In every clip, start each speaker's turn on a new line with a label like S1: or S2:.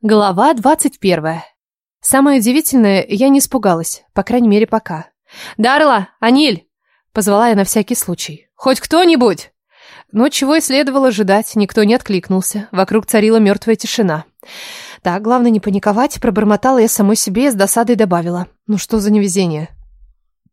S1: Глава двадцать первая. Самое удивительное, я не испугалась, по крайней мере, пока. «Дарла! Аниль!» — позвала я на всякий случай. «Хоть кто-нибудь!» Но чего и следовало ожидать, никто не откликнулся. Вокруг царила мертвая тишина. Так, главное не паниковать, пробормотала я самой себе и с досадой добавила. Ну что за невезение?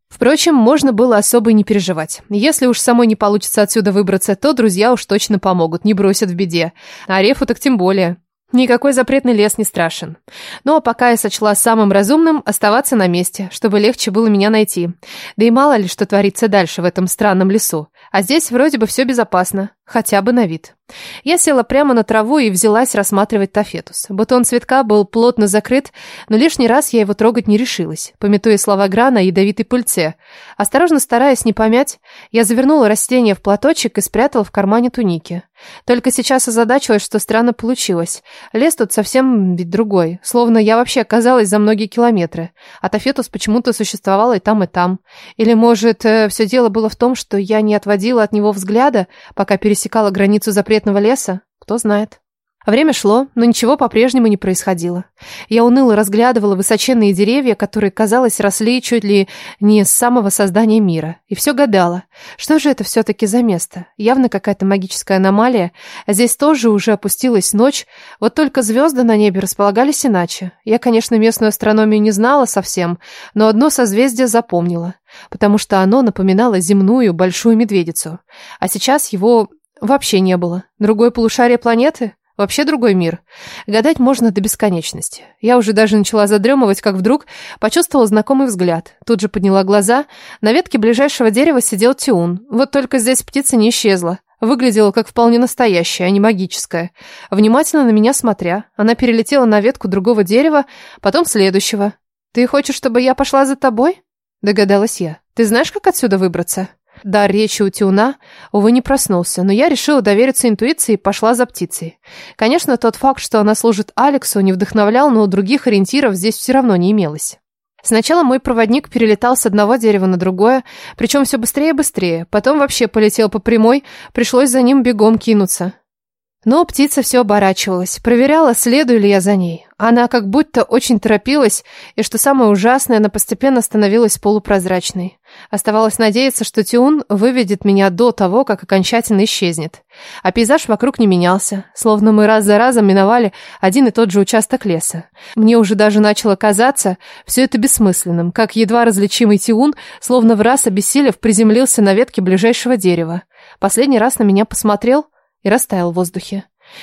S1: Впрочем, можно было особо и не переживать. Если уж самой не получится отсюда выбраться, то друзья уж точно помогут, не бросят в беде. А Рефу так тем более. Никакой запретный лес не страшен. Но пока я сочла самым разумным оставаться на месте, чтобы легче было меня найти. Да и мало ли, что творится дальше в этом странном лесу. А здесь вроде бы все безопасно, хотя бы на вид. Я села прямо на траву и взялась рассматривать тафетус. Бутон цветка был плотно закрыт, но лишний раз я его трогать не решилась, пометуя слова Грана о ядовитой пыльце. Осторожно стараясь не помять, я завернула растение в платочек и спрятала в кармане туники. Только сейчас озадачилась, что странно получилось. Лес тут совсем ведь другой, словно я вообще оказалась за многие километры. А тафетус почему-то существовал и там, и там. Или, может, э, все дело было в том, что я не отводила от него взгляда, пока пересекала границу запретного леса? Кто знает. Время шло, но ничего по-прежнему не происходило. Я уныло разглядывала высоченные деревья, которые, казалось, росли чуть ли не с самого создания мира. И все гадала, что же это все-таки за место? Явно какая-то магическая аномалия. Здесь тоже уже опустилась ночь, вот только звезды на небе располагались иначе. Я, конечно, местную астрономию не знала совсем, но одно созвездие запомнила, потому что оно напоминало земную большую медведицу. А сейчас его вообще не было. Другое полушарие планеты? Вообще другой мир. Гадать можно до бесконечности. Я уже даже начала задремывать, как вдруг почувствовала знакомый взгляд. Тут же подняла глаза. На ветке ближайшего дерева сидел Тиун. Вот только здесь птица не исчезла. Выглядела как вполне настоящая, а не магическая. Внимательно на меня смотря, она перелетела на ветку другого дерева, потом следующего. «Ты хочешь, чтобы я пошла за тобой?» Догадалась я. «Ты знаешь, как отсюда выбраться?» Дар речи у Тиуна, увы, не проснулся, но я решила довериться интуиции и пошла за птицей. Конечно, тот факт, что она служит Алексу, не вдохновлял, но других ориентиров здесь все равно не имелось. Сначала мой проводник перелетал с одного дерева на другое, причем все быстрее и быстрее. Потом вообще полетел по прямой, пришлось за ним бегом кинуться. Но птица все оборачивалась, проверяла, следую ли я за ней. Она как будто очень торопилась, и что самое ужасное, она постепенно становилась полупрозрачной. Оставалось надеяться, что Тиун выведет меня до того, как окончательно исчезнет. А пейзаж вокруг не менялся, словно мы раз за разом миновали один и тот же участок леса. Мне уже даже начало казаться все это бессмысленным, как едва различимый Тиун, словно в раз обессилев, приземлился на ветке ближайшего дерева. Последний раз на меня посмотрел — и растаял в воздухе.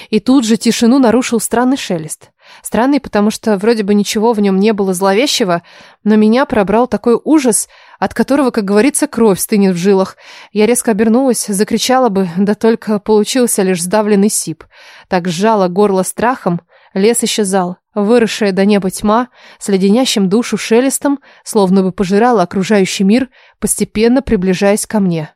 S1: И тут же тишину нарушил странный шелест. Странный, потому что вроде бы ничего в нем не было зловещего, но меня пробрал такой ужас, от которого, как говорится, кровь стынет в жилах. Я резко обернулась, закричала бы, да только получился лишь сдавленный сип. Так сжало горло страхом, лес исчезал. Выросшая до неба тьма с леденящим душу шелестом, словно бы пожирала окружающий мир, постепенно приближаясь ко мне.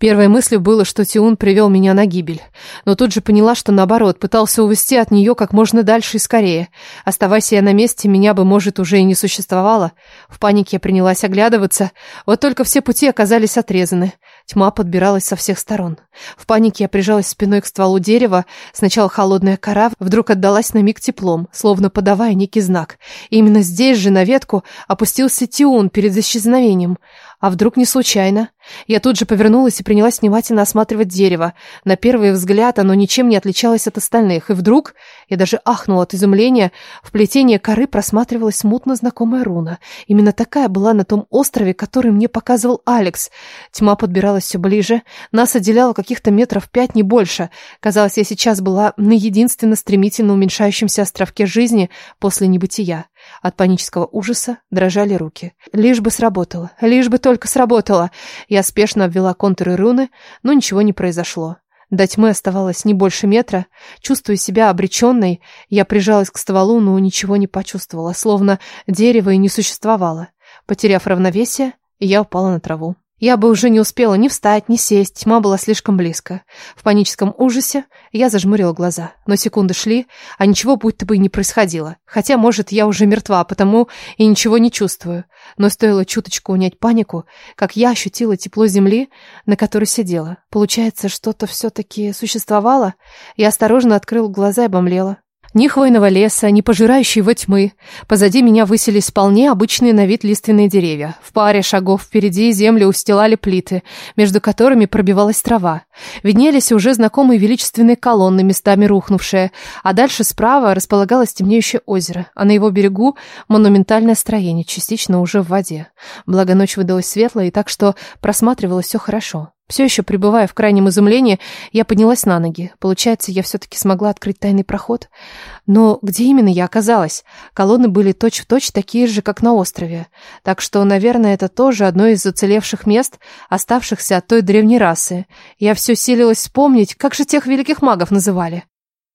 S1: Первой мыслью было, что Тиун привел меня на гибель. Но тут же поняла, что наоборот, пытался увести от нее как можно дальше и скорее. Оставайся я на месте, меня бы, может, уже и не существовало. В панике я принялась оглядываться. Вот только все пути оказались отрезаны. Тьма подбиралась со всех сторон. В панике я прижалась спиной к стволу дерева. Сначала холодная кора вдруг отдалась на миг теплом, словно подавая некий знак. И именно здесь же на ветку опустился Тиун перед исчезновением. А вдруг не случайно? Я тут же повернулась и принялась внимательно осматривать дерево. На первый взгляд оно ничем не отличалось от остальных. И вдруг, я даже ахнула от изумления, в плетении коры просматривалась смутно знакомая руна. Именно такая была на том острове, который мне показывал Алекс. Тьма подбиралась все ближе. Нас отделяло каких-то метров пять, не больше. Казалось, я сейчас была на единственно стремительно уменьшающемся островке жизни после небытия. От панического ужаса дрожали руки. Лишь бы сработало, лишь бы только сработало. Я спешно обвела контуры руны, но ничего не произошло. До тьмы оставалось не больше метра. Чувствуя себя обреченной, я прижалась к стволу, но ничего не почувствовала, словно дерево и не существовало. Потеряв равновесие, я упала на траву. Я бы уже не успела ни встать, ни сесть, тьма была слишком близко. В паническом ужасе я зажмурила глаза, но секунды шли, а ничего будто бы и не происходило. Хотя, может, я уже мертва, потому и ничего не чувствую. Но стоило чуточку унять панику, как я ощутила тепло земли, на которой сидела. Получается, что-то все-таки существовало? Я осторожно открыла глаза и обомлела. Ни хвойного леса, ни пожирающей его тьмы. Позади меня высились вполне обычные на вид лиственные деревья. В паре шагов впереди землю устилали плиты, между которыми пробивалась трава. Виднелись уже знакомые величественные колонны, местами рухнувшие, а дальше справа располагалось темнеющее озеро, а на его берегу монументальное строение, частично уже в воде. Благо ночь выдалась светлая, и так что просматривалось все хорошо. Все еще пребывая в крайнем изумлении, я поднялась на ноги. Получается, я все-таки смогла открыть тайный проход. Но где именно я оказалась? Колонны были точь-в-точь точь такие же, как на острове. Так что, наверное, это тоже одно из уцелевших мест, оставшихся от той древней расы. Я все силилась вспомнить, как же тех великих магов называли.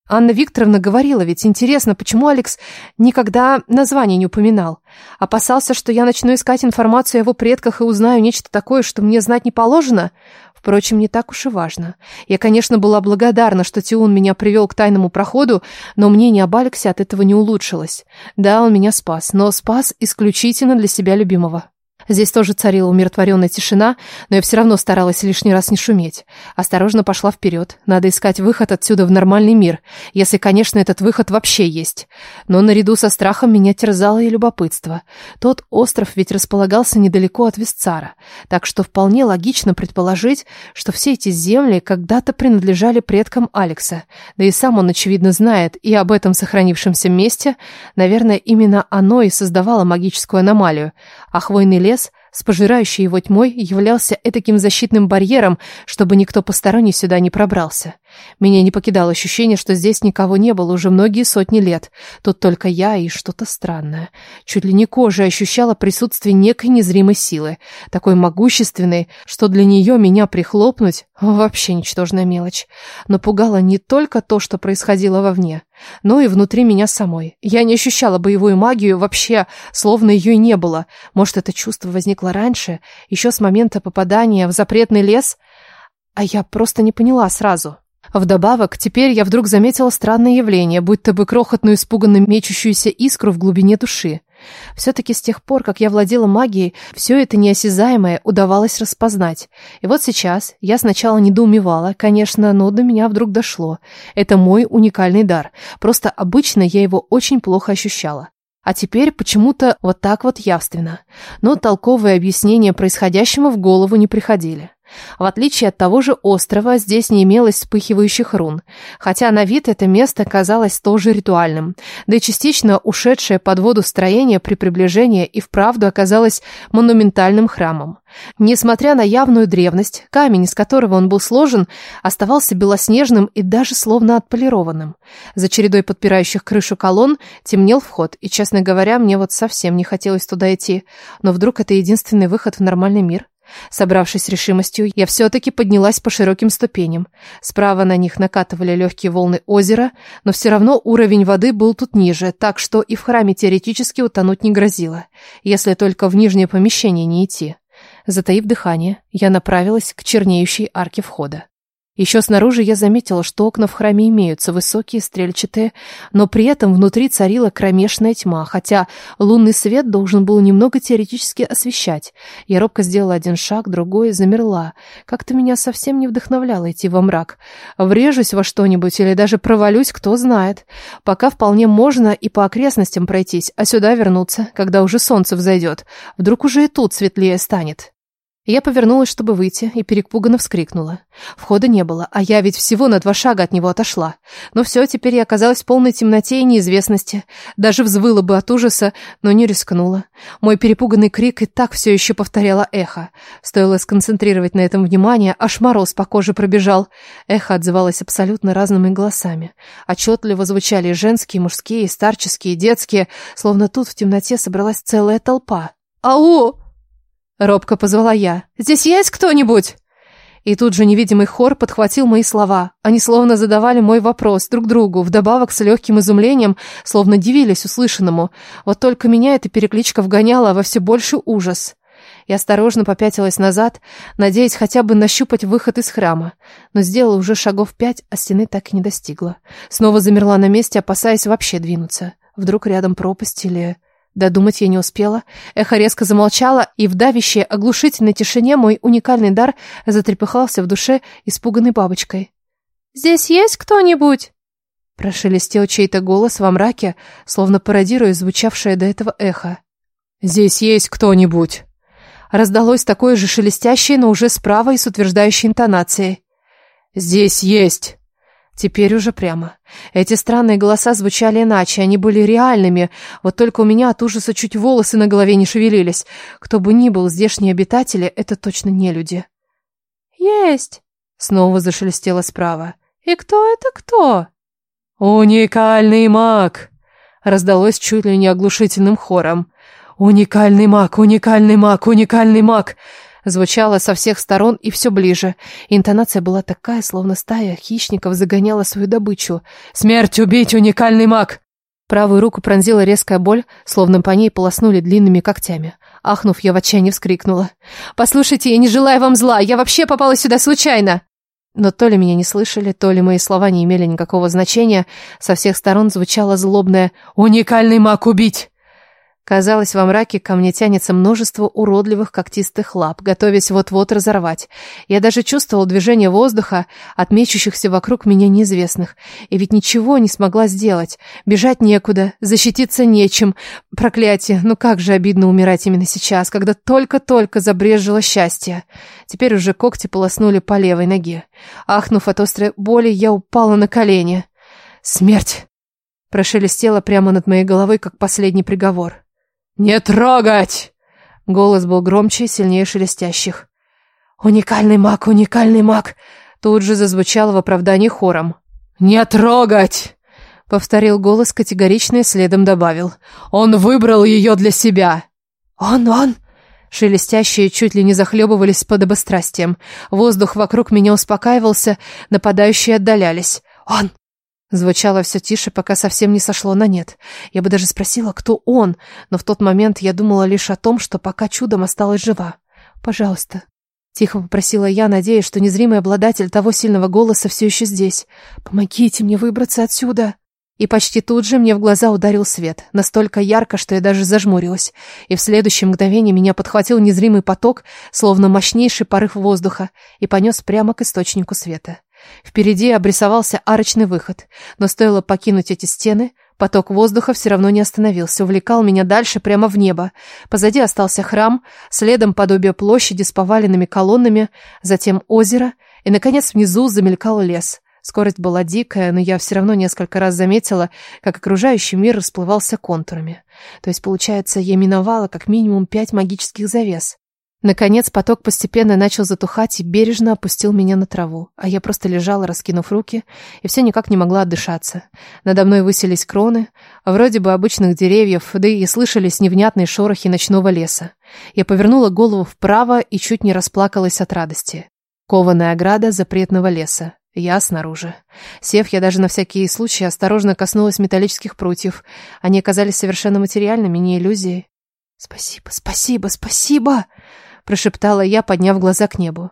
S1: Анна Викторовна говорила, ведь интересно, почему Алекс никогда название не упоминал. Опасался, что я начну искать информацию о его предках и узнаю нечто такое, что мне знать не положено? Впрочем, не так уж и важно. Я, конечно, была благодарна, что Тиун меня привел к тайному проходу, но мнение об Алексе от этого не улучшилось. Да, он меня спас, но спас исключительно для себя любимого. Здесь тоже царила умиротворенная тишина, но я все равно старалась лишний раз не шуметь. Осторожно пошла вперед. Надо искать выход отсюда в нормальный мир, если, конечно, этот выход вообще есть. Но наряду со страхом меня терзало и любопытство. Тот остров ведь располагался недалеко от Висцара, так что вполне логично предположить, что все эти земли когда-то принадлежали предкам Алекса. Да и сам он, очевидно, знает и об этом сохранившемся месте. Наверное, именно оно и создавало магическую аномалию. А хвойный лес с пожирающей его тьмой являлся этаким защитным барьером, чтобы никто посторонний сюда не пробрался. Меня не покидало ощущение, что здесь никого не было уже многие сотни лет. Тут только я и что-то странное. Чуть ли не кожей ощущала присутствие некой незримой силы, такой могущественной, что для нее меня прихлопнуть — вообще ничтожная мелочь. Но пугало не только то, что происходило вовне, но и внутри меня самой. Я не ощущала боевую магию вообще, словно ее и не было. Может, это чувство возникло раньше, еще с момента попадания в запретный лес, а я просто не поняла сразу. Вдобавок, теперь я вдруг заметила странное явление, будто бы крохотную испуганно мечущуюся искру в глубине души. Все-таки с тех пор, как я владела магией, все это неосязаемое удавалось распознать. И вот сейчас я сначала недоумевала, конечно, но до меня вдруг дошло. Это мой уникальный дар. Просто обычно я его очень плохо ощущала. А теперь почему-то вот так вот явственно. Но толковые объяснения происходящему в голову не приходили. В отличие от того же острова, здесь не имелось вспыхивающих рун, хотя на вид это место казалось тоже ритуальным, да и частично ушедшее под воду строение при приближении и вправду оказалось монументальным храмом. Несмотря на явную древность, камень, из которого он был сложен, оставался белоснежным и даже словно отполированным. За чередой подпирающих крышу колонн темнел вход, и, честно говоря, мне вот совсем не хотелось туда идти, но вдруг это единственный выход в нормальный мир. Собравшись решимостью, я все-таки поднялась по широким ступеням. Справа на них накатывали легкие волны озера, но все равно уровень воды был тут ниже, так что и в храме теоретически утонуть не грозило, если только в нижнее помещение не идти. Затаив дыхание, я направилась к чернеющей арке входа. Еще снаружи я заметила, что окна в храме имеются, высокие, стрельчатые, но при этом внутри царила кромешная тьма, хотя лунный свет должен был немного теоретически освещать. Я робко сделала один шаг, другой, замерла. Как-то меня совсем не вдохновляло идти во мрак. Врежусь во что-нибудь или даже провалюсь, кто знает. Пока вполне можно и по окрестностям пройтись, а сюда вернуться, когда уже солнце взойдет. Вдруг уже и тут светлее станет. Я повернулась, чтобы выйти, и перепуганно вскрикнула. Входа не было, а я ведь всего на два шага от него отошла. Но все, теперь я оказалась в полной темноте и неизвестности. Даже взвыла бы от ужаса, но не рискнула. Мой перепуганный крик и так все еще повторяло эхо. Стоило сконцентрировать на этом внимание, аж мороз по коже пробежал. Эхо отзывалось абсолютно разными голосами. Отчетливо звучали женские, мужские, старческие, детские, словно тут в темноте собралась целая толпа. «Ау!» Робко позвала я. «Здесь есть кто-нибудь?» И тут же невидимый хор подхватил мои слова. Они словно задавали мой вопрос друг другу, вдобавок с легким изумлением, словно дивились услышанному. Вот только меня эта перекличка вгоняла во все больший ужас. Я осторожно попятилась назад, надеясь хотя бы нащупать выход из храма, но сделала уже шагов пять, а стены так и не достигла. Снова замерла на месте, опасаясь вообще двинуться. Вдруг рядом пропасть или... Додумать я не успела. Эхо резко замолчало, и в давящей, оглушительной тишине мой уникальный дар затрепыхался в душе испуганной бабочкой. «Здесь есть кто-нибудь?» Прошелестел чей-то голос во мраке, словно пародируя звучавшее до этого эхо. «Здесь есть кто-нибудь?» Раздалось такое же шелестящее, но уже справа и с утверждающей интонацией. «Здесь есть!» Теперь уже прямо. Эти странные голоса звучали иначе, они были реальными, вот только у меня от ужаса чуть волосы на голове не шевелились. Кто бы ни был, здешние обитатели — это точно не люди. «Есть!» — снова зашелестело справа. «И кто это кто?» «Уникальный маг!» — раздалось чуть ли не оглушительным хором. «Уникальный маг! Уникальный маг! Уникальный маг!» Звучало со всех сторон и все ближе. Интонация была такая, словно стая хищников загоняла свою добычу. «Смерть убить, уникальный маг!» Правую руку пронзила резкая боль, словно по ней полоснули длинными когтями. Ахнув, я в отчаянии вскрикнула. «Послушайте, я не желаю вам зла, я вообще попала сюда случайно!» Но то ли меня не слышали, то ли мои слова не имели никакого значения, со всех сторон звучало злобное «Уникальный маг убить!» Казалось, во мраке ко мне тянется множество уродливых когтистых лап, готовясь вот-вот разорвать. Я даже чувствовал движение воздуха от мечущихся вокруг меня неизвестных. И ведь ничего не смогла сделать. Бежать некуда, защититься нечем. Проклятие, ну как же обидно умирать именно сейчас, когда только-только забрежило счастье. Теперь уже когти полоснули по левой ноге. Ахнув от острой боли, я упала на колени. «Смерть!» Прошелестела прямо над моей головой, как последний приговор. «Не трогать!» Голос был громче и сильнее шелестящих. «Уникальный маг, уникальный маг!» Тут же зазвучало в оправдании хором. «Не трогать!» Повторил голос категорично и следом добавил. «Он выбрал ее для себя!» «Он, он!» Шелестящие чуть ли не захлебывались под обострастием. Воздух вокруг меня успокаивался, нападающие отдалялись. «Он! Звучало все тише, пока совсем не сошло на нет. Я бы даже спросила, кто он, но в тот момент я думала лишь о том, что пока чудом осталась жива. «Пожалуйста». Тихо попросила я, надеясь, что незримый обладатель того сильного голоса все еще здесь. «Помогите мне выбраться отсюда!» И почти тут же мне в глаза ударил свет, настолько ярко, что я даже зажмурилась. И в следующее мгновение меня подхватил незримый поток, словно мощнейший порыв воздуха, и понес прямо к источнику света. Впереди обрисовался арочный выход, но стоило покинуть эти стены, поток воздуха все равно не остановился, увлекал меня дальше прямо в небо. Позади остался храм, следом подобие площади с поваленными колоннами, затем озеро, и, наконец, внизу замелькал лес. Скорость была дикая, но я все равно несколько раз заметила, как окружающий мир расплывался контурами. То есть, получается, я миновала как минимум пять магических завес. Наконец поток постепенно начал затухать и бережно опустил меня на траву, а я просто лежала, раскинув руки, и все никак не могла отдышаться. Надо мной высились кроны, вроде бы обычных деревьев, да и слышались невнятные шорохи ночного леса. Я повернула голову вправо и чуть не расплакалась от радости. Кованая ограда запретного леса. Я снаружи. Сев, я даже на всякий случай осторожно коснулась металлических прутьев. Они оказались совершенно материальными, не иллюзией. «Спасибо, спасибо, спасибо!» Прошептала я, подняв глаза к небу.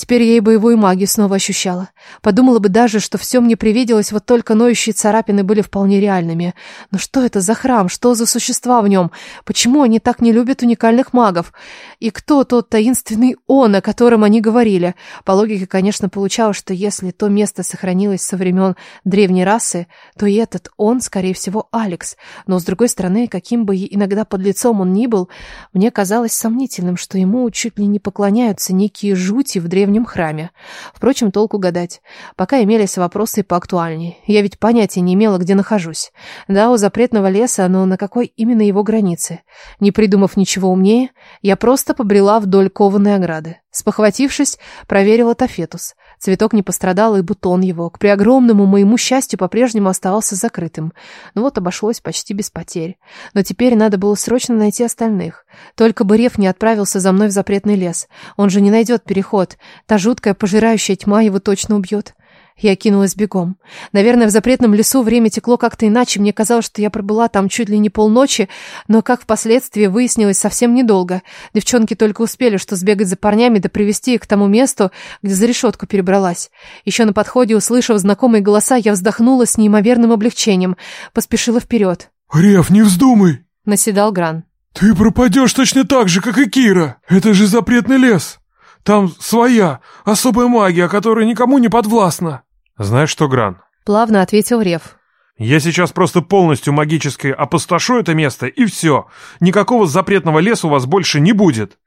S1: Теперь я и боевую магию снова ощущала. Подумала бы даже, что все мне привиделось, вот только ноющие царапины были вполне реальными. Но что это за храм? Что за существа в нем? Почему они так не любят уникальных магов? И кто тот таинственный он, о котором они говорили? По логике, конечно, получалось, что если то место сохранилось со времен древней расы, то и этот он, скорее всего, Алекс. Но, с другой стороны, каким бы иногда под лицом он ни был, мне казалось сомнительным, что ему чуть ли не поклоняются некие жути в древнем древнем храме. Впрочем, толку гадать. Пока имелись вопросы поактуальнее. Я ведь понятия не имела, где нахожусь. Да, у запретного леса, но на какой именно его границе? Не придумав ничего умнее, я просто побрела вдоль кованой ограды. Спохватившись, проверила тафетус. Цветок не пострадал, и бутон его, к преогромному моему счастью, по-прежнему оставался закрытым. Ну вот обошлось почти без потерь. Но теперь надо было срочно найти остальных. Только бы Рев не отправился за мной в запретный лес. Он же не найдет переход. Та жуткая пожирающая тьма его точно убьет. Я кинулась бегом. Наверное, в запретном лесу время текло как-то иначе. Мне казалось, что я пробыла там чуть ли не полночи, но, как впоследствии выяснилось, совсем недолго. Девчонки только успели что сбегать за парнями да привести их к тому месту, где за решетку перебралась. Еще на подходе, услышав знакомые голоса, я вздохнула с неимоверным облегчением. Поспешила вперед.
S2: «Рев, не вздумай!»
S1: — наседал Гран.
S2: «Ты пропадешь точно так же, как и Кира! Это же запретный лес! Там своя, особая магия, которая никому не подвластна!»
S3: «Знаешь что, Гран?»
S1: Плавно ответил Рев.
S2: Я сейчас просто полностью магически опустошу это место, и все. Никакого запретного леса у вас больше не будет.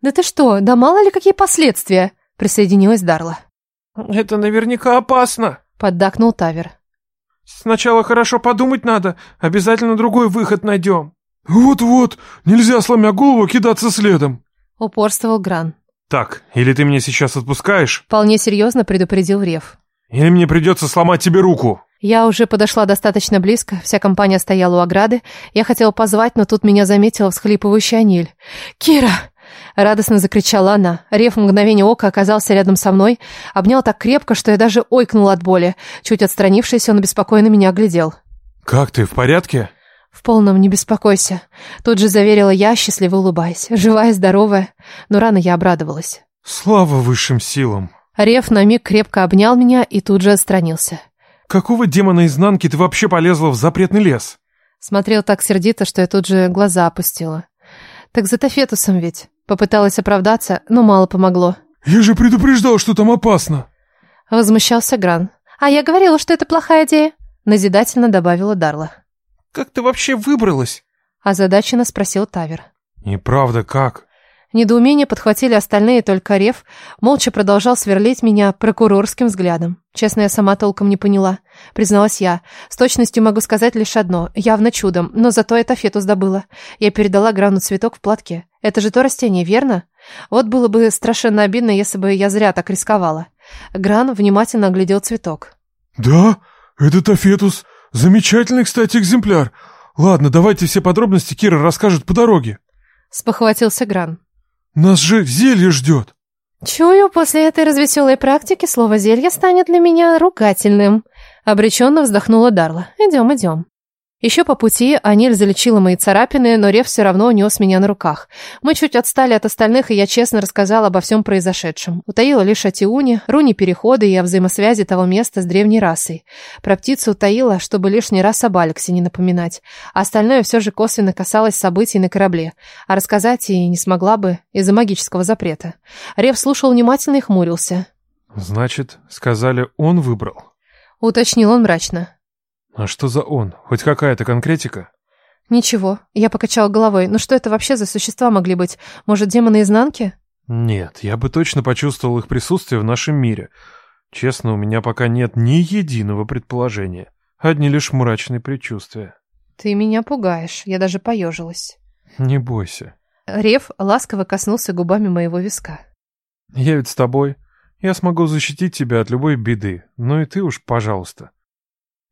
S1: Да ты что, да мало ли какие последствия, присоединилась Дарла.
S2: Это наверняка опасно,
S1: поддакнул Тавер.
S2: Сначала хорошо подумать надо, обязательно другой выход найдем. Вот-вот, нельзя сломя голову кидаться следом.
S1: Упорствовал Гран.
S2: Так, или ты меня сейчас отпускаешь?
S1: Вполне серьезно предупредил Рев.
S2: Или мне придется сломать тебе руку.
S1: Я уже подошла достаточно близко, вся компания стояла у ограды. Я хотела позвать, но тут меня заметила всхлипывающая Аниль. «Кира!» — радостно закричала она. Рев в мгновение ока оказался рядом со мной, обнял так крепко, что я даже ойкнула от боли. Чуть отстранившись, он беспокойно меня оглядел.
S2: «Как ты, в порядке?»
S1: «В полном, не беспокойся», — тут же заверила я, счастливо улыбаясь. Живая, здоровая, но рано я обрадовалась.
S2: «Слава высшим силам!»
S1: Рев на миг крепко обнял меня и тут же отстранился.
S2: «Какого демона изнанки ты вообще полезла в запретный лес?»
S1: Смотрел так сердито, что я тут же глаза опустила. «Так за Тафетусом ведь». Попыталась оправдаться, но мало помогло.
S2: «Я же предупреждал, что там опасно!»
S1: Возмущался Гран. «А я говорила, что это плохая идея», назидательно добавила Дарла.
S2: «Как ты вообще выбралась?»
S1: Озадаченно спросил Тавер.
S2: «Неправда, как?»
S1: Недоумение подхватили остальные, только Рев молча продолжал сверлить меня прокурорским взглядом. Честно, я сама толком не поняла. Призналась я. С точностью могу сказать лишь одно. Явно чудом, но зато это фетус добыла. Я передала Грану цветок в платке. Это же то растение, верно? Вот было бы страшенно обидно, если бы я зря так рисковала. Гран внимательно оглядел цветок.
S2: «Да, это тафетус. Замечательный, кстати, экземпляр. Ладно, давайте все подробности Кира расскажет по дороге».
S1: Спохватился Гран.
S2: Нас же зелье ждет.
S1: Чую, после этой развеселой практики слово «зелье» станет для меня ругательным. Обреченно вздохнула Дарла. Идем, идем. Еще по пути Аниль залечила мои царапины, но Рев все равно нес меня на руках. Мы чуть отстали от остальных, и я честно рассказала обо всем произошедшем. Утаила лишь о Тиуне, руне перехода и о взаимосвязи того места с древней расой. Про птицу утаила, чтобы лишний раз об Алексе не напоминать. А остальное все же косвенно касалось событий на корабле. А рассказать и не смогла бы из-за магического запрета. Рев слушал внимательно и хмурился.
S2: «Значит, сказали, он выбрал?»
S1: Уточнил он мрачно.
S2: А что за он? Хоть какая-то конкретика?
S1: Ничего. Я покачал головой. Ну что это вообще за существа могли быть? Может, демоны изнанки?
S2: Нет, я бы точно почувствовал их присутствие в нашем мире. Честно, у меня пока нет ни единого предположения. Одни лишь мрачные предчувствия.
S1: Ты меня пугаешь. Я даже поежилась.
S2: Не бойся.
S1: Рев ласково коснулся губами моего виска.
S2: Я ведь с тобой. Я смогу защитить тебя от любой беды. Ну и ты уж, пожалуйста.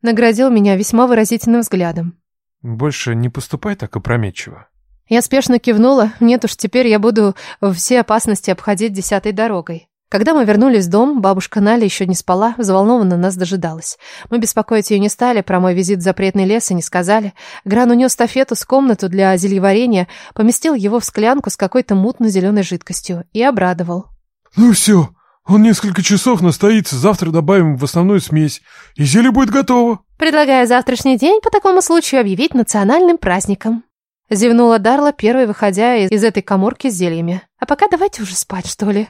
S1: Наградил меня весьма выразительным взглядом.
S2: «Больше не поступай так опрометчиво».
S1: Я спешно кивнула. Нет уж, теперь я буду все опасности обходить десятой дорогой. Когда мы вернулись в дом, бабушка Наля еще не спала, взволнованно нас дожидалась. Мы беспокоить ее не стали, про мой визит в запретный лес и не сказали. Гран унес тафету с комнату для зельеварения, поместил его в склянку с какой-то мутно-зеленой жидкостью и обрадовал.
S2: «Ну все, он несколько часов настоится, завтра добавим в основную смесь, и зелье будет готово.
S1: Предлагаю завтрашний день по такому случаю объявить национальным праздником. Зевнула Дарла, первой выходя из, этой коморки с зельями. А пока давайте уже спать, что ли.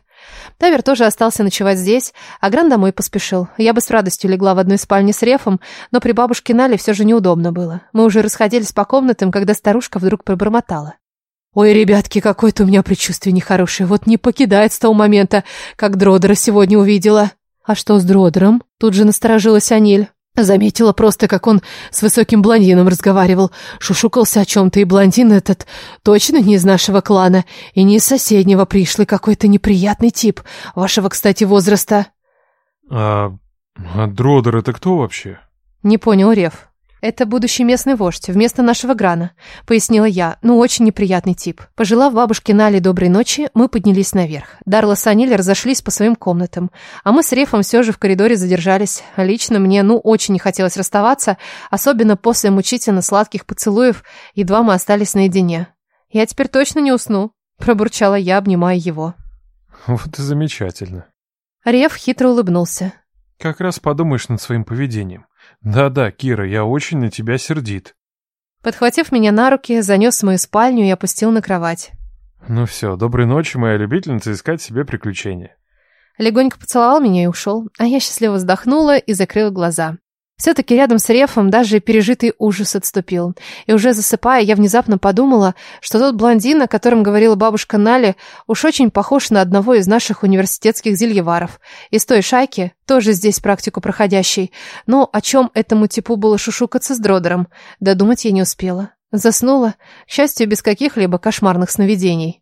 S1: Тавер тоже остался ночевать здесь, а Гран домой поспешил. Я бы с радостью легла в одной спальне с Рефом, но при бабушке Нале все же неудобно было. Мы уже расходились по комнатам, когда старушка вдруг пробормотала. Ой, ребятки, какое-то у меня предчувствие нехорошее. Вот не покидает с того момента, как Дродера сегодня увидела. А что с Дродером? Тут же насторожилась Аниль. Заметила просто, как он с высоким блондином разговаривал. Шушукался о чем-то, и блондин этот точно не из нашего клана, и не из соседнего пришлый какой-то неприятный тип. Вашего, кстати, возраста.
S2: А, а Дродер это кто вообще?
S1: Не понял Рев. «Это будущий местный вождь, вместо нашего Грана», — пояснила я. «Ну, очень неприятный тип». Пожелав бабушке Нали доброй ночи, мы поднялись наверх. Дарла с Аниль разошлись по своим комнатам, а мы с Рефом все же в коридоре задержались. Лично мне, ну, очень не хотелось расставаться, особенно после мучительно сладких поцелуев, едва мы остались наедине. «Я теперь точно не усну», — пробурчала я, обнимая его.
S2: «Вот и замечательно».
S1: Реф хитро улыбнулся.
S2: «Как раз подумаешь над своим поведением». «Да-да, Кира, я очень на тебя сердит».
S1: Подхватив меня на руки, занес в мою спальню и опустил на кровать.
S2: «Ну все, доброй ночи, моя любительница, искать себе приключения».
S1: Легонько поцеловал меня и ушел, а я счастливо вздохнула и закрыла глаза. Все-таки рядом с Рефом даже пережитый ужас отступил. И уже засыпая, я внезапно подумала, что тот блондин, о котором говорила бабушка Нали, уж очень похож на одного из наших университетских зельеваров. Из той шайки, тоже здесь практику проходящий. Но о чем этому типу было шушукаться с Дродером? Додумать я не успела. Заснула, к счастью, без каких-либо кошмарных сновидений.